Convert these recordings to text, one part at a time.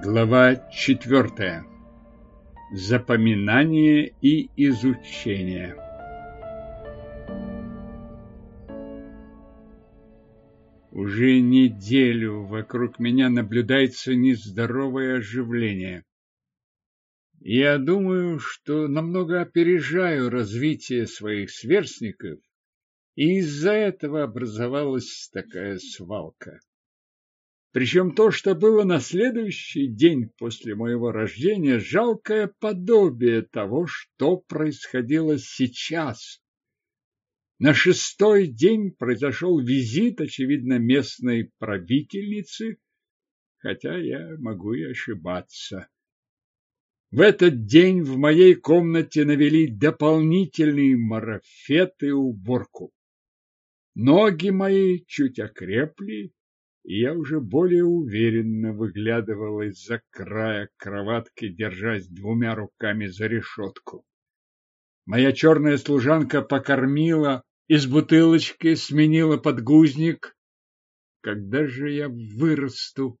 Глава четвертая. Запоминание и изучение. Уже неделю вокруг меня наблюдается нездоровое оживление. Я думаю, что намного опережаю развитие своих сверстников, и из-за этого образовалась такая свалка. Причем то, что было на следующий день после моего рождения, жалкое подобие того, что происходило сейчас. На шестой день произошел визит, очевидно, местной правительницы, хотя я могу и ошибаться. В этот день в моей комнате навели дополнительный марафет и уборку. Ноги мои чуть окрепли, я уже более уверенно выглядывал из-за края кроватки, держась двумя руками за решетку. Моя черная служанка покормила, из бутылочки сменила подгузник. Когда же я вырасту?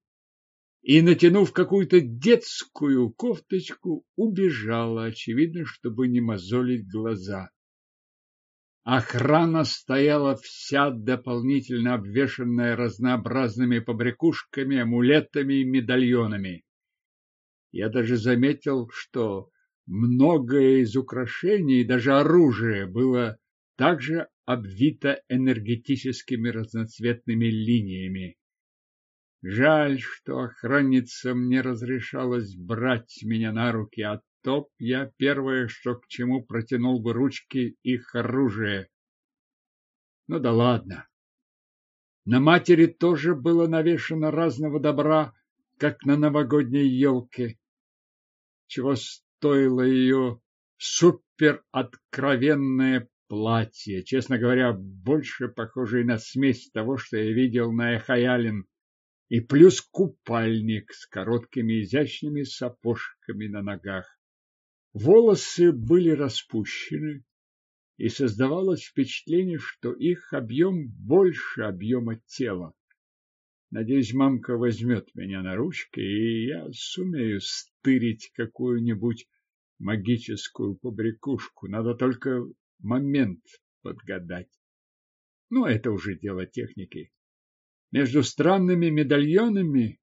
И, натянув какую-то детскую кофточку, убежала, очевидно, чтобы не мозолить глаза. Охрана стояла вся дополнительно обвешанная разнообразными побрякушками, амулетами и медальонами. Я даже заметил, что многое из украшений, даже оружие, было также обвито энергетическими разноцветными линиями. Жаль, что охранницам не разрешалось брать меня на руки, а то я первое, что к чему протянул бы ручки их оружие. Ну да ладно. На матери тоже было навешано разного добра, как на новогодней елке. Чего стоило ее супероткровенное платье, честно говоря, больше похожее на смесь того, что я видел на Эхаялин, и плюс купальник с короткими изящными сапожками на ногах. Волосы были распущены, и создавалось впечатление, что их объем больше объема тела. Надеюсь, мамка возьмет меня на ручки, и я сумею стырить какую-нибудь магическую побрякушку. Надо только момент подгадать. Но это уже дело техники. Между странными медальонами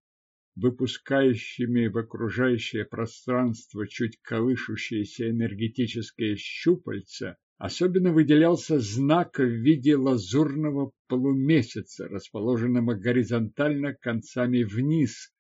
выпускающими в окружающее пространство чуть колышущиеся энергетические щупальца, особенно выделялся знак в виде лазурного полумесяца, расположенного горизонтально концами вниз.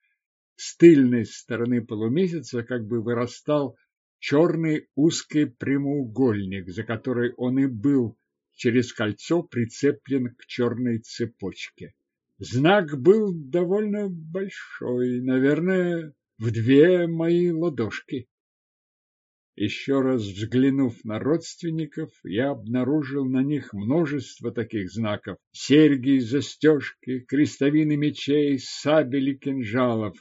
С тыльной стороны полумесяца как бы вырастал черный узкий прямоугольник, за который он и был через кольцо прицеплен к черной цепочке. Знак был довольно большой, наверное, в две мои ладошки. Еще раз взглянув на родственников, я обнаружил на них множество таких знаков. Серьги, застежки, крестовины мечей, сабели, кинжалов,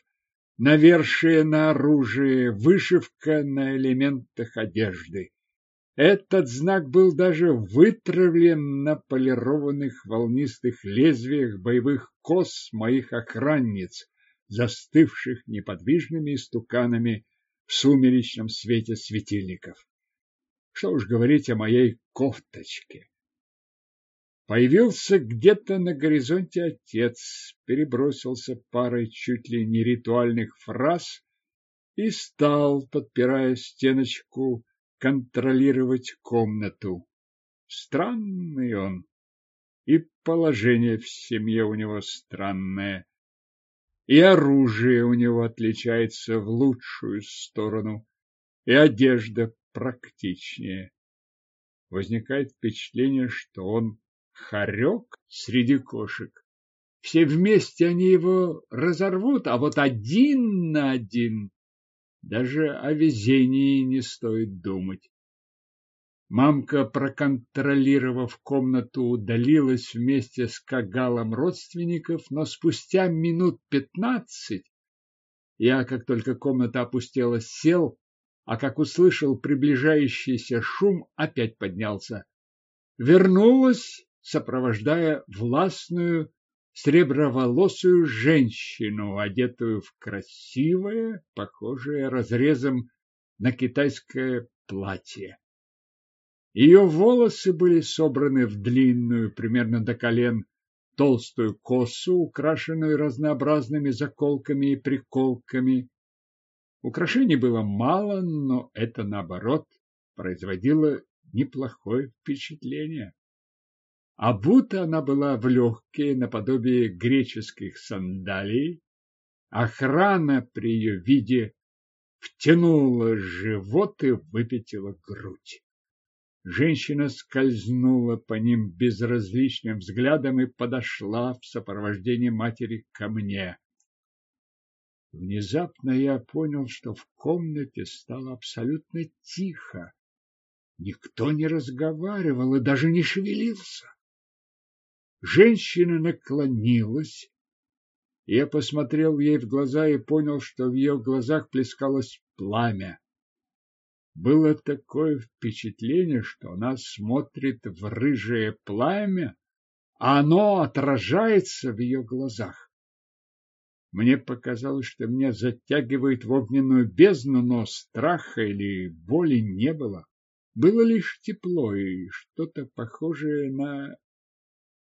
навершие на оружие, вышивка на элементах одежды. Этот знак был даже вытравлен на полированных волнистых лезвиях боевых кос моих охранниц, застывших неподвижными истуканами в сумеречном свете светильников. Что уж говорить о моей кофточке. Появился где-то на горизонте отец, перебросился парой чуть ли не ритуальных фраз и стал, подпирая стеночку, контролировать комнату. Странный он, и положение в семье у него странное, и оружие у него отличается в лучшую сторону, и одежда практичнее. Возникает впечатление, что он хорек среди кошек. Все вместе они его разорвут, а вот один на один даже о везении не стоит думать. Мамка, проконтролировав комнату, удалилась вместе с кагалом родственников, но спустя минут пятнадцать я, как только комната опустела, сел, а как услышал приближающийся шум, опять поднялся. Вернулась, сопровождая властную среброволосую женщину, одетую в красивое, похожее разрезом на китайское платье. Ее волосы были собраны в длинную, примерно до колен, толстую косу, украшенную разнообразными заколками и приколками. Украшений было мало, но это, наоборот, производило неплохое впечатление. А будто она была в легкие, наподобие греческих сандалий. Охрана при ее виде втянула живот и выпятила грудь. Женщина скользнула по ним безразличным взглядом и подошла в сопровождении матери ко мне. Внезапно я понял, что в комнате стало абсолютно тихо. Никто не разговаривал и даже не шевелился. Женщина наклонилась. Я посмотрел ей в глаза и понял, что в ее глазах плескалось пламя. Было такое впечатление, что она смотрит в рыжее пламя, а оно отражается в ее глазах. Мне показалось, что меня затягивает в огненную бездну, но страха или боли не было. Было лишь тепло и что-то похожее на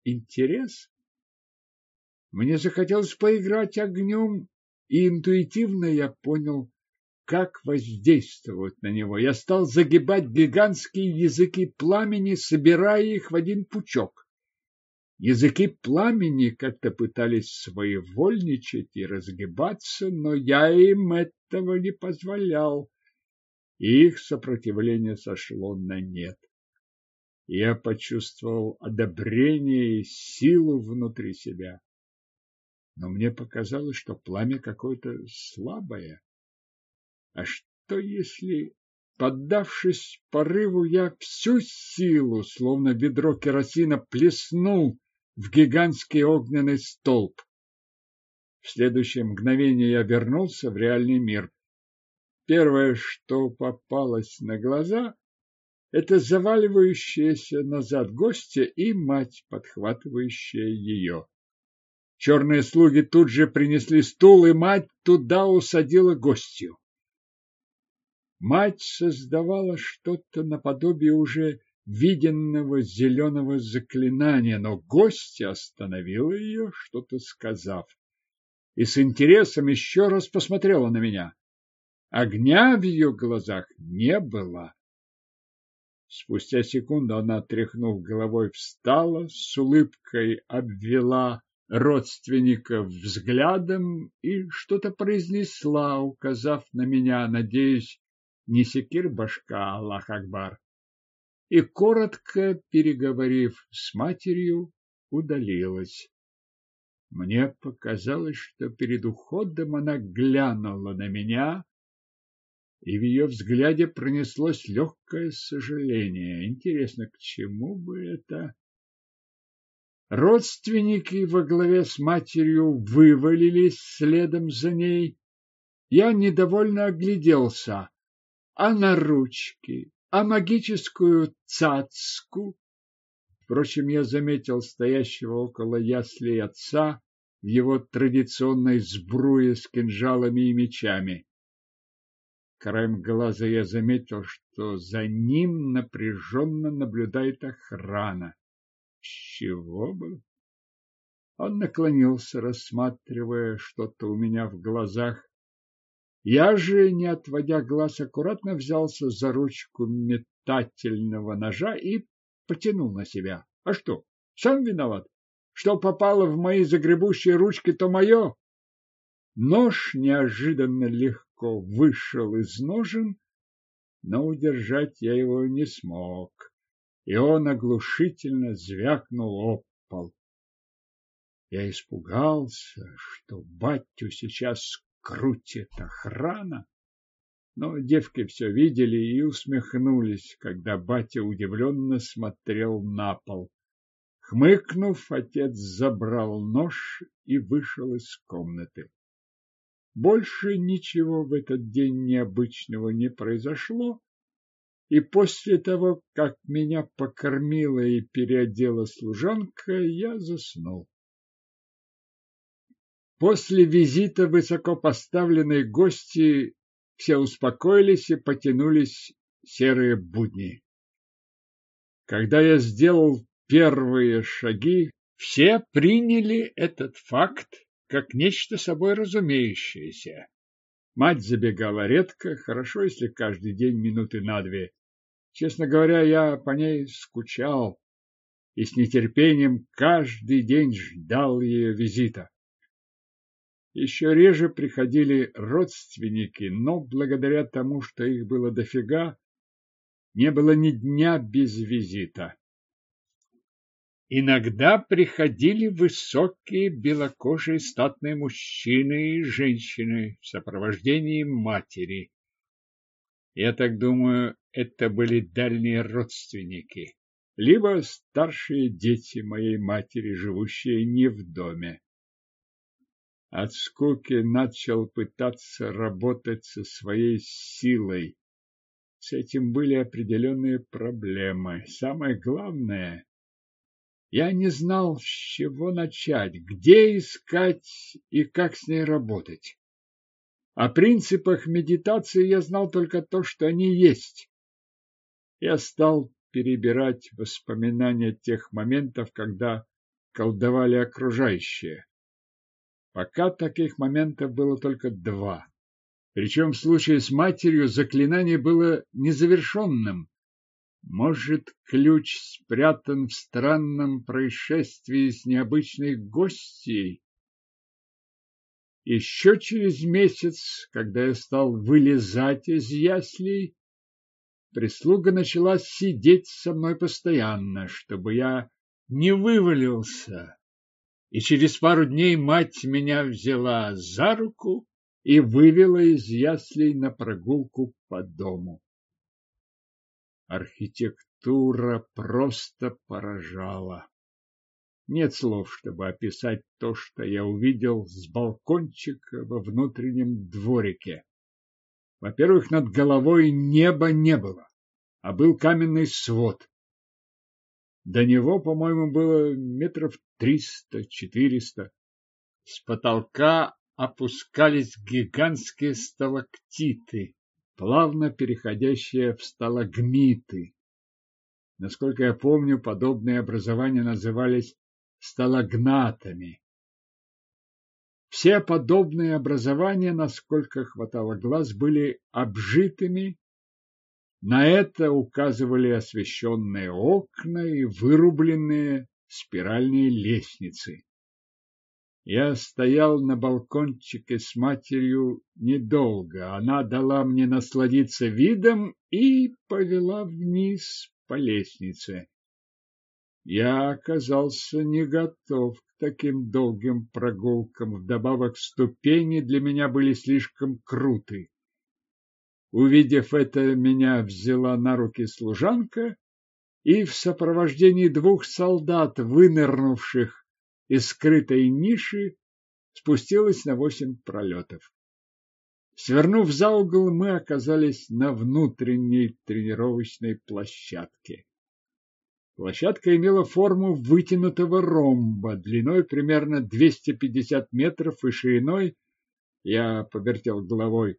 интерес. Мне захотелось поиграть огнем, и интуитивно я понял, как воздействовать на него. Я стал загибать гигантские языки пламени, собирая их в один пучок. Языки пламени как-то пытались своевольничать и разгибаться, но я им этого не позволял. Их сопротивление сошло на нет. Я почувствовал одобрение и силу внутри себя. Но мне показалось, что пламя какое-то слабое. А что если, поддавшись порыву, я всю силу, словно ведро керосина, плеснул в гигантский огненный столб? В следующее мгновение я вернулся в реальный мир. Первое, что попалось на глаза, это заваливающаяся назад гостья и мать, подхватывающая ее. Черные слуги тут же принесли стул, и мать туда усадила гостью. Мать создавала что-то наподобие уже виденного зеленого заклинания, но гостья остановила ее, что-то сказав, и с интересом еще раз посмотрела на меня. Огня в ее глазах не было. Спустя секунду она, тряхнув головой, встала, с улыбкой обвела родственников взглядом и что-то произнесла, указав на меня, надеясь, не секир башка, Аллах Акбар. И, коротко переговорив с матерью, удалилась. Мне показалось, что перед уходом она глянула на меня, и в ее взгляде пронеслось легкое сожаление. Интересно, к чему бы это? Родственники во главе с матерью вывалились следом за ней. Я недовольно огляделся а на ручки, а магическую цацку. Впрочем, я заметил стоящего около яслей отца в его традиционной сбруе с кинжалами и мечами. Краем глаза я заметил, что за ним напряженно наблюдает охрана. Чего бы? Он наклонился, рассматривая что-то у меня в глазах, я же, не отводя глаз, аккуратно взялся за ручку метательного ножа и потянул на себя. А что, сам виноват? Что попало в мои загребущие ручки, то мое. Нож неожиданно легко вышел из ножен, но удержать я его не смог, и он оглушительно звякнул об пол. Я испугался, что батю сейчас крутит охрана. Но девки все видели и усмехнулись, когда батя удивленно смотрел на пол. Хмыкнув, отец забрал нож и вышел из комнаты. Больше ничего в этот день необычного не произошло, и после того, как меня покормила и переодела служанка, я заснул. После визита высокопоставленной гости все успокоились и потянулись серые будни. Когда я сделал первые шаги, все приняли этот факт как нечто собой разумеющееся. Мать забегала редко, хорошо, если каждый день минуты на две. Честно говоря, я по ней скучал и с нетерпением каждый день ждал ее визита. Еще реже приходили родственники, но благодаря тому, что их было дофига, не было ни дня без визита. Иногда приходили высокие белокожие статные мужчины и женщины в сопровождении матери. Я так думаю, это были дальние родственники, либо старшие дети моей матери, живущие не в доме. От скуки начал пытаться работать со своей силой. С этим были определенные проблемы. Самое главное, я не знал, с чего начать, где искать и как с ней работать. О принципах медитации я знал только то, что они есть. Я стал перебирать воспоминания тех моментов, когда колдовали окружающие. Пока таких моментов было только два. Причем в случае с матерью заклинание было незавершенным. Может, ключ спрятан в странном происшествии с необычной гостьей? Еще через месяц, когда я стал вылезать из яслей, прислуга начала сидеть со мной постоянно, чтобы я не вывалился. И через пару дней мать меня взяла за руку и вывела из яслей на прогулку по дому. Архитектура просто поражала. Нет слов, чтобы описать то, что я увидел с балкончика во внутреннем дворике. Во-первых, над головой неба не было, а был каменный свод. До него, по-моему, было метров триста-четыреста. С потолка опускались гигантские сталактиты, плавно переходящие в сталагмиты. Насколько я помню, подобные образования назывались сталагнатами. Все подобные образования, насколько хватало глаз, были обжитыми. На это указывали освещенные окна и вырубленные спиральные лестницы. Я стоял на балкончике с матерью недолго. Она дала мне насладиться видом и повела вниз по лестнице. Я оказался не готов к таким долгим прогулкам. Вдобавок ступени для меня были слишком круты. Увидев это, меня взяла на руки служанка и в сопровождении двух солдат, вынырнувших из скрытой ниши спустилась на восемь пролетов. Свернув за угол, мы оказались на внутренней тренировочной площадке. Площадка имела форму вытянутого ромба, длиной примерно 250 метров и шириной, я повертел головой,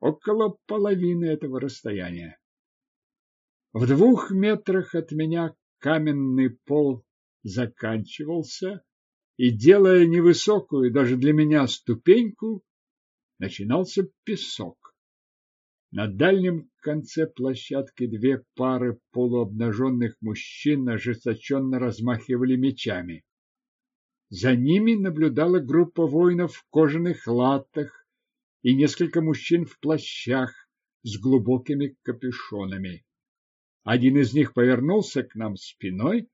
около половины этого расстояния. В двух метрах от меня каменный пол заканчивался, и, делая невысокую даже для меня ступеньку, начинался песок. На дальнем конце площадки две пары полуобнаженных мужчин ожесточенно размахивали мечами. За ними наблюдала группа воинов в кожаных латах и несколько мужчин в плащах с глубокими капюшонами. Один из них повернулся к нам спиной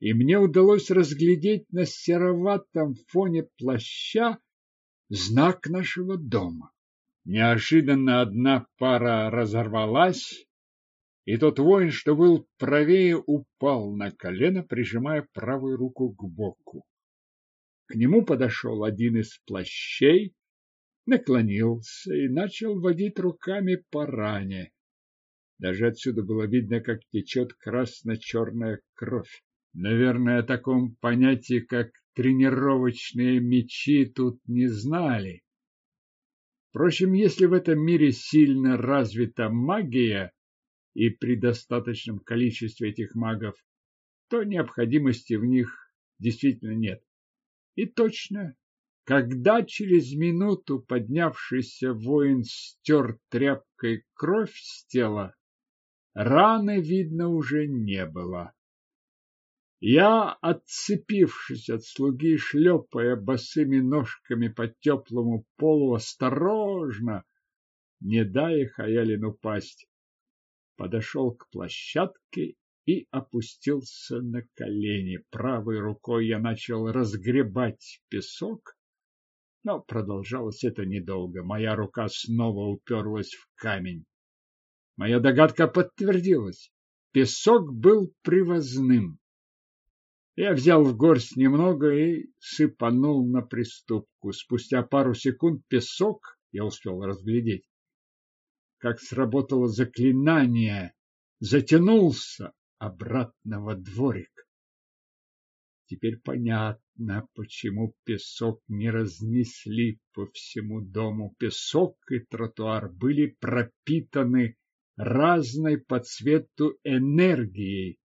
и мне удалось разглядеть на сероватом фоне плаща знак нашего дома. Неожиданно одна пара разорвалась, и тот воин, что был правее, упал на колено, прижимая правую руку к боку. К нему подошел один из плащей, наклонился и начал водить руками по ране. Даже отсюда было видно, как течет красно-черная кровь. Наверное, о таком понятии, как тренировочные мечи тут не знали. Впрочем, если в этом мире сильно развита магия и при достаточном количестве этих магов, то необходимости в них действительно нет. И точно, когда через минуту поднявшийся воин стер тряпкой кровь с тела, раны видно уже не было. Я, отцепившись от слуги, шлепая босыми ножками по теплому полу, осторожно, не дая Хаялин упасть, подошел к площадке и опустился на колени. Правой рукой я начал разгребать песок, но продолжалось это недолго. Моя рука снова уперлась в камень. Моя догадка подтвердилась. Песок был привозным. Я взял в горсть немного и сыпанул на приступку. Спустя пару секунд песок я успел разглядеть. Как сработало заклинание, затянулся обратно во дворик. Теперь понятно, почему песок не разнесли по всему дому. Песок и тротуар были пропитаны разной по цвету энергией,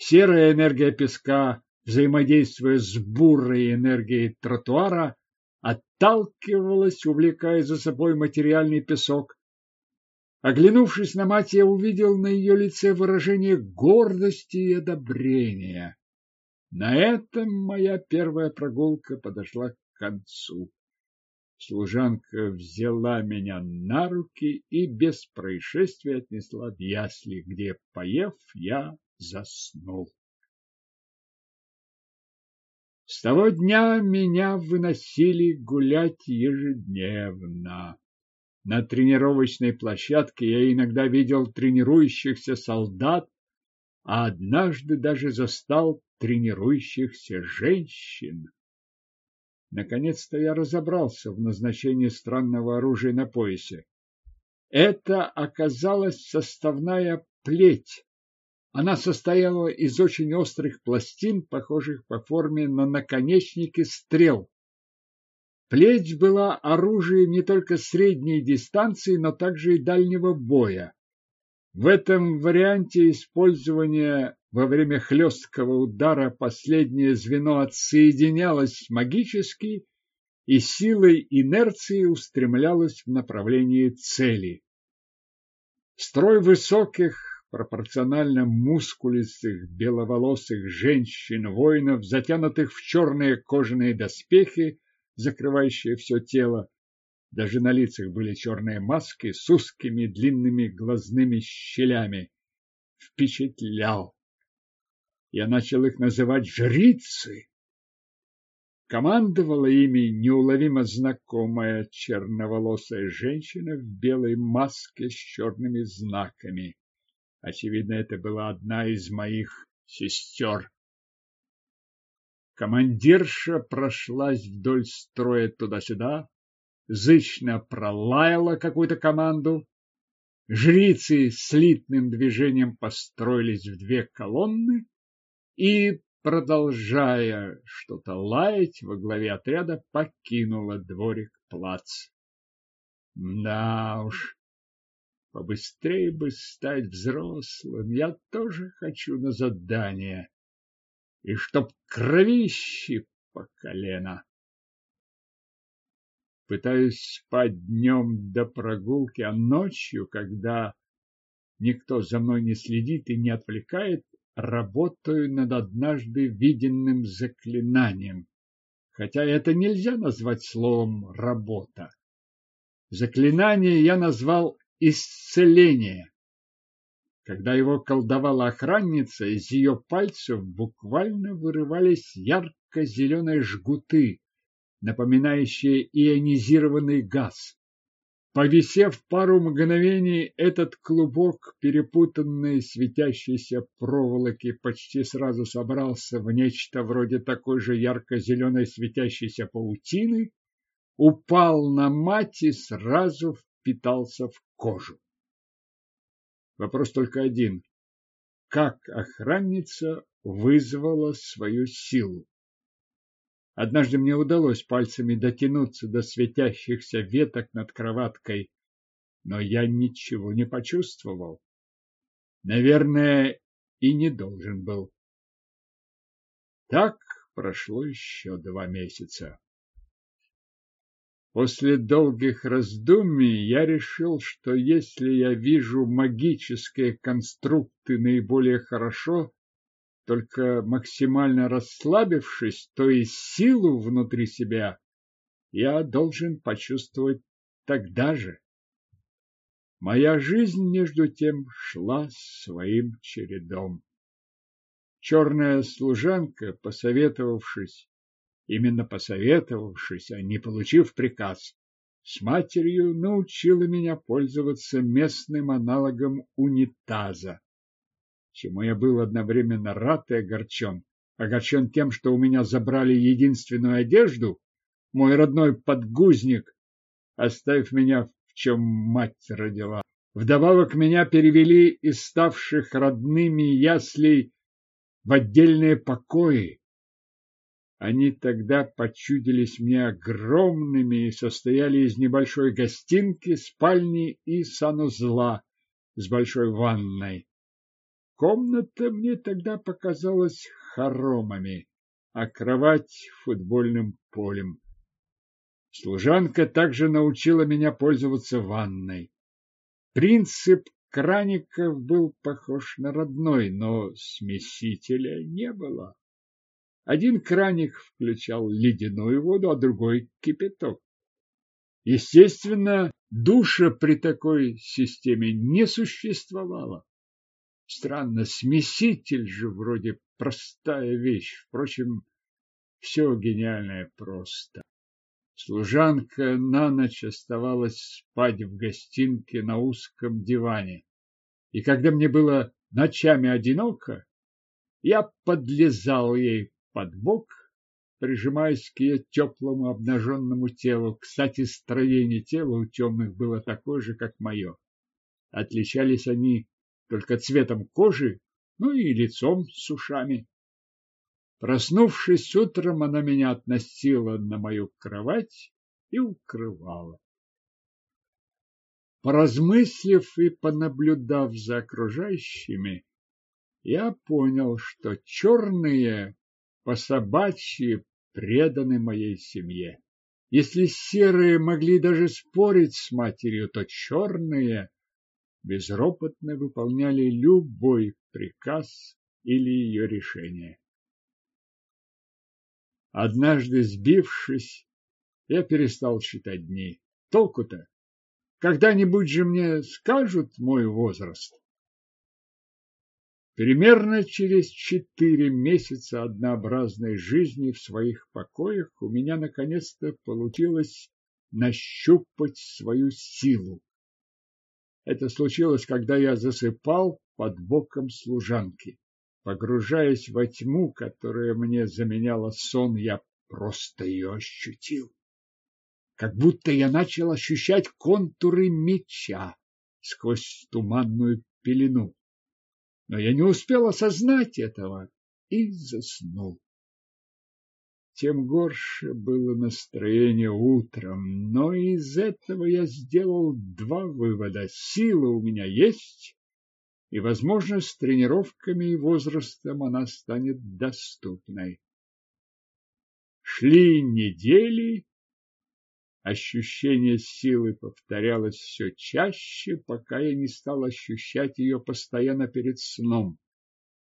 Серая энергия песка, взаимодействуя с бурой энергией тротуара, отталкивалась, увлекая за собой материальный песок. Оглянувшись на мать, я увидел на ее лице выражение гордости и одобрения. На этом моя первая прогулка подошла к концу. Служанка взяла меня на руки и без происшествия отнесла в ясли, где, поев, я заснул. С того дня меня выносили гулять ежедневно. На тренировочной площадке я иногда видел тренирующихся солдат, а однажды даже застал тренирующихся женщин. Наконец-то я разобрался в назначении странного оружия на поясе. Это оказалась составная плеть, она состояла из очень острых пластин, похожих по форме на наконечники стрел. Плеть была оружием не только средней дистанции, но также и дальнего боя. В этом варианте использования во время хлесткого удара последнее звено отсоединялось магически и силой инерции устремлялось в направлении цели. Строй высоких пропорционально мускулистых беловолосых женщин-воинов, затянутых в черные кожаные доспехи, закрывающие все тело. Даже на лицах были черные маски с узкими длинными глазными щелями. Впечатлял. Я начал их называть жрицы. Командовала ими неуловимо знакомая черноволосая женщина в белой маске с черными знаками. Очевидно, это была одна из моих сестер. Командирша прошлась вдоль строя туда-сюда, зычно пролаяла какую-то команду. Жрицы слитным движением построились в две колонны и, продолжая что-то лаять, во главе отряда покинула дворик плац. Да уж, Побыстрее бы стать взрослым. Я тоже хочу на задание. И чтоб кровищи по колено. Пытаюсь спать днем до прогулки, а ночью, когда никто за мной не следит и не отвлекает, работаю над однажды виденным заклинанием. Хотя это нельзя назвать словом «работа». Заклинание я назвал исцеления. Когда его колдовала охранница, из ее пальцев буквально вырывались ярко-зеленые жгуты, напоминающие ионизированный газ. Повисев пару мгновений, этот клубок перепутанной светящейся проволоки почти сразу собрался в нечто вроде такой же ярко-зеленой светящейся паутины, упал на мать и сразу впитался в кожу. Вопрос только один. Как охранница вызвала свою силу? Однажды мне удалось пальцами дотянуться до светящихся веток над кроваткой, но я ничего не почувствовал. Наверное, и не должен был. Так прошло еще два месяца. После долгих раздумий я решил, что если я вижу магические конструкты наиболее хорошо, только максимально расслабившись, то и силу внутри себя я должен почувствовать тогда же. Моя жизнь, между тем, шла своим чередом. Черная служанка, посоветовавшись, именно посоветовавшись, а не получив приказ, с матерью научила меня пользоваться местным аналогом унитаза, чему я был одновременно рад и огорчен. Огорчен тем, что у меня забрали единственную одежду, мой родной подгузник, оставив меня в чем мать родила. Вдобавок меня перевели из ставших родными яслей в отдельные покои, они тогда почудились мне огромными и состояли из небольшой гостинки, спальни и санузла с большой ванной. Комната мне тогда показалась хоромами, а кровать — футбольным полем. Служанка также научила меня пользоваться ванной. Принцип краников был похож на родной, но смесителя не было. Один краник включал ледяную воду, а другой – кипяток. Естественно, душа при такой системе не существовало. Странно, смеситель же вроде простая вещь. Впрочем, все гениальное просто. Служанка на ночь оставалась спать в гостинке на узком диване. И когда мне было ночами одиноко, я подлезал ей под бок, прижимаясь к ее теплому обнаженному телу. Кстати, строение тела у темных было такое же, как мое. Отличались они только цветом кожи, ну и лицом с ушами. Проснувшись утром, она меня относила на мою кровать и укрывала. Поразмыслив и понаблюдав за окружающими, я понял, что черные по собачьи преданы моей семье. Если серые могли даже спорить с матерью, то черные безропотно выполняли любой приказ или ее решение. Однажды сбившись, я перестал считать дни. Толку-то? Когда-нибудь же мне скажут мой возраст. Примерно через четыре месяца однообразной жизни в своих покоях у меня наконец-то получилось нащупать свою силу. Это случилось, когда я засыпал под боком служанки. Погружаясь во тьму, которая мне заменяла сон, я просто ее ощутил. Как будто я начал ощущать контуры меча сквозь туманную пелену но я не успел осознать этого и заснул. Тем горше было настроение утром, но из этого я сделал два вывода. Сила у меня есть, и, возможно, с тренировками и возрастом она станет доступной. Шли недели, Ощущение силы повторялось все чаще, пока я не стал ощущать ее постоянно перед сном.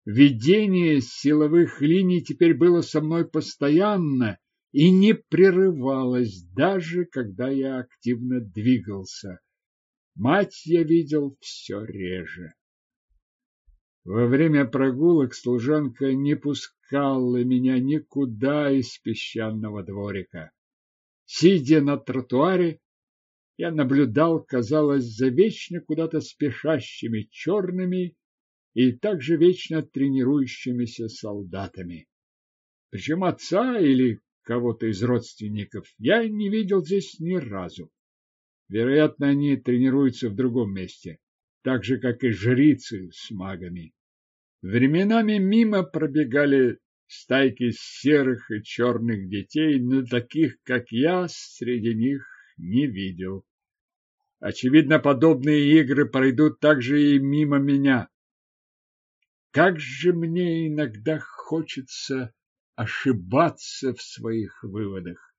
Видение силовых линий теперь было со мной постоянно и не прерывалось, даже когда я активно двигался. Мать я видел все реже. Во время прогулок служанка не пускала меня никуда из песчаного дворика. Сидя на тротуаре, я наблюдал, казалось, за вечно куда-то спешащими черными и также вечно тренирующимися солдатами. Причем отца или кого-то из родственников я не видел здесь ни разу. Вероятно, они тренируются в другом месте, так же, как и жрицы с магами. Временами мимо пробегали стайки серых и черных детей, но таких, как я, среди них не видел. Очевидно, подобные игры пройдут также и мимо меня. Как же мне иногда хочется ошибаться в своих выводах.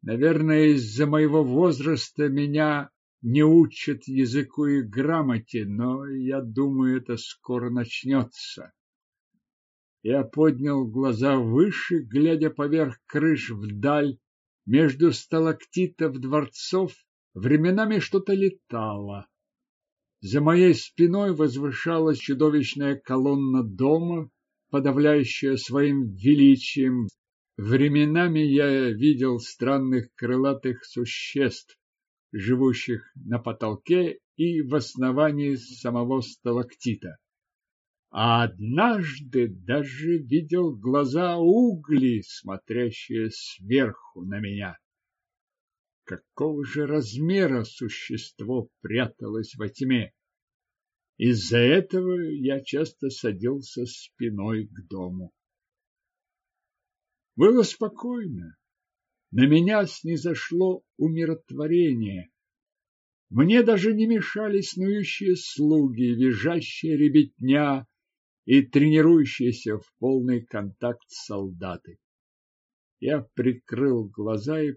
Наверное, из-за моего возраста меня не учат языку и грамоте, но я думаю, это скоро начнется. Я поднял глаза выше, глядя поверх крыш вдаль, между сталактитов дворцов временами что-то летало. За моей спиной возвышалась чудовищная колонна дома, подавляющая своим величием. Временами я видел странных крылатых существ, живущих на потолке и в основании самого сталактита а однажды даже видел глаза угли, смотрящие сверху на меня. Какого же размера существо пряталось во тьме? Из-за этого я часто садился спиной к дому. Было спокойно. На меня снизошло умиротворение. Мне даже не мешали снующие слуги, визжащая ребятня, и тренирующиеся в полный контакт солдаты. Я прикрыл глаза и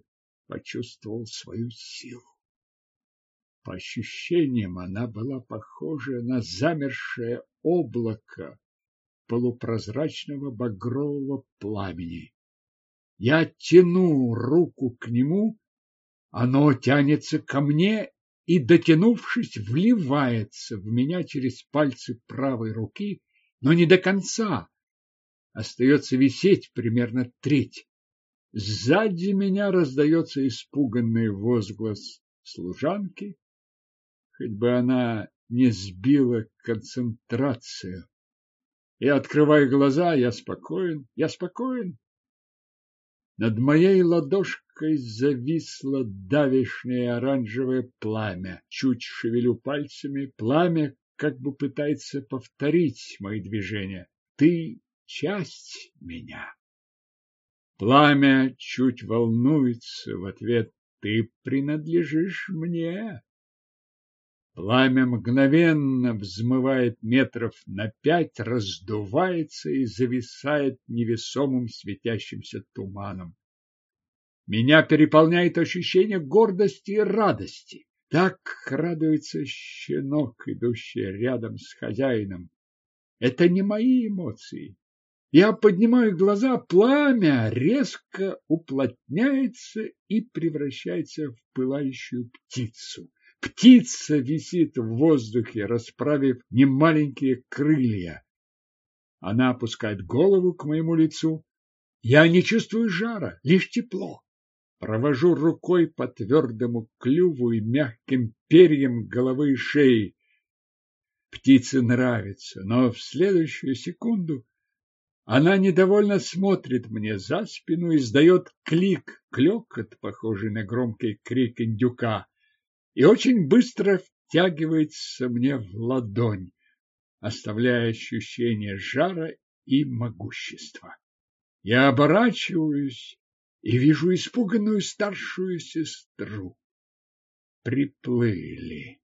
почувствовал свою силу. По ощущениям она была похожа на замершее облако полупрозрачного багрового пламени. Я тяну руку к нему, оно тянется ко мне и, дотянувшись, вливается в меня через пальцы правой руки но не до конца. Остается висеть примерно треть. Сзади меня раздается испуганный возглас служанки, хоть бы она не сбила концентрацию. Я открываю глаза, я спокоен, я спокоен. Над моей ладошкой зависло давешнее оранжевое пламя. Чуть шевелю пальцами, пламя, как бы пытается повторить мои движения. Ты часть меня. Пламя чуть волнуется в ответ. Ты принадлежишь мне. Пламя мгновенно взмывает метров на пять, раздувается и зависает невесомым светящимся туманом. Меня переполняет ощущение гордости и радости. Так радуется щенок, идущий рядом с хозяином. Это не мои эмоции. Я поднимаю глаза, пламя резко уплотняется и превращается в пылающую птицу. Птица висит в воздухе, расправив немаленькие крылья. Она опускает голову к моему лицу. Я не чувствую жара, лишь тепло. Провожу рукой по твердому клюву и мягким перьям головы и шеи. Птице нравится, но в следующую секунду она недовольно смотрит мне за спину и издает клик, клекот, похожий на громкий крик индюка, и очень быстро втягивается мне в ладонь, оставляя ощущение жара и могущества. Я оборачиваюсь и вижу испуганную старшую сестру. Приплыли.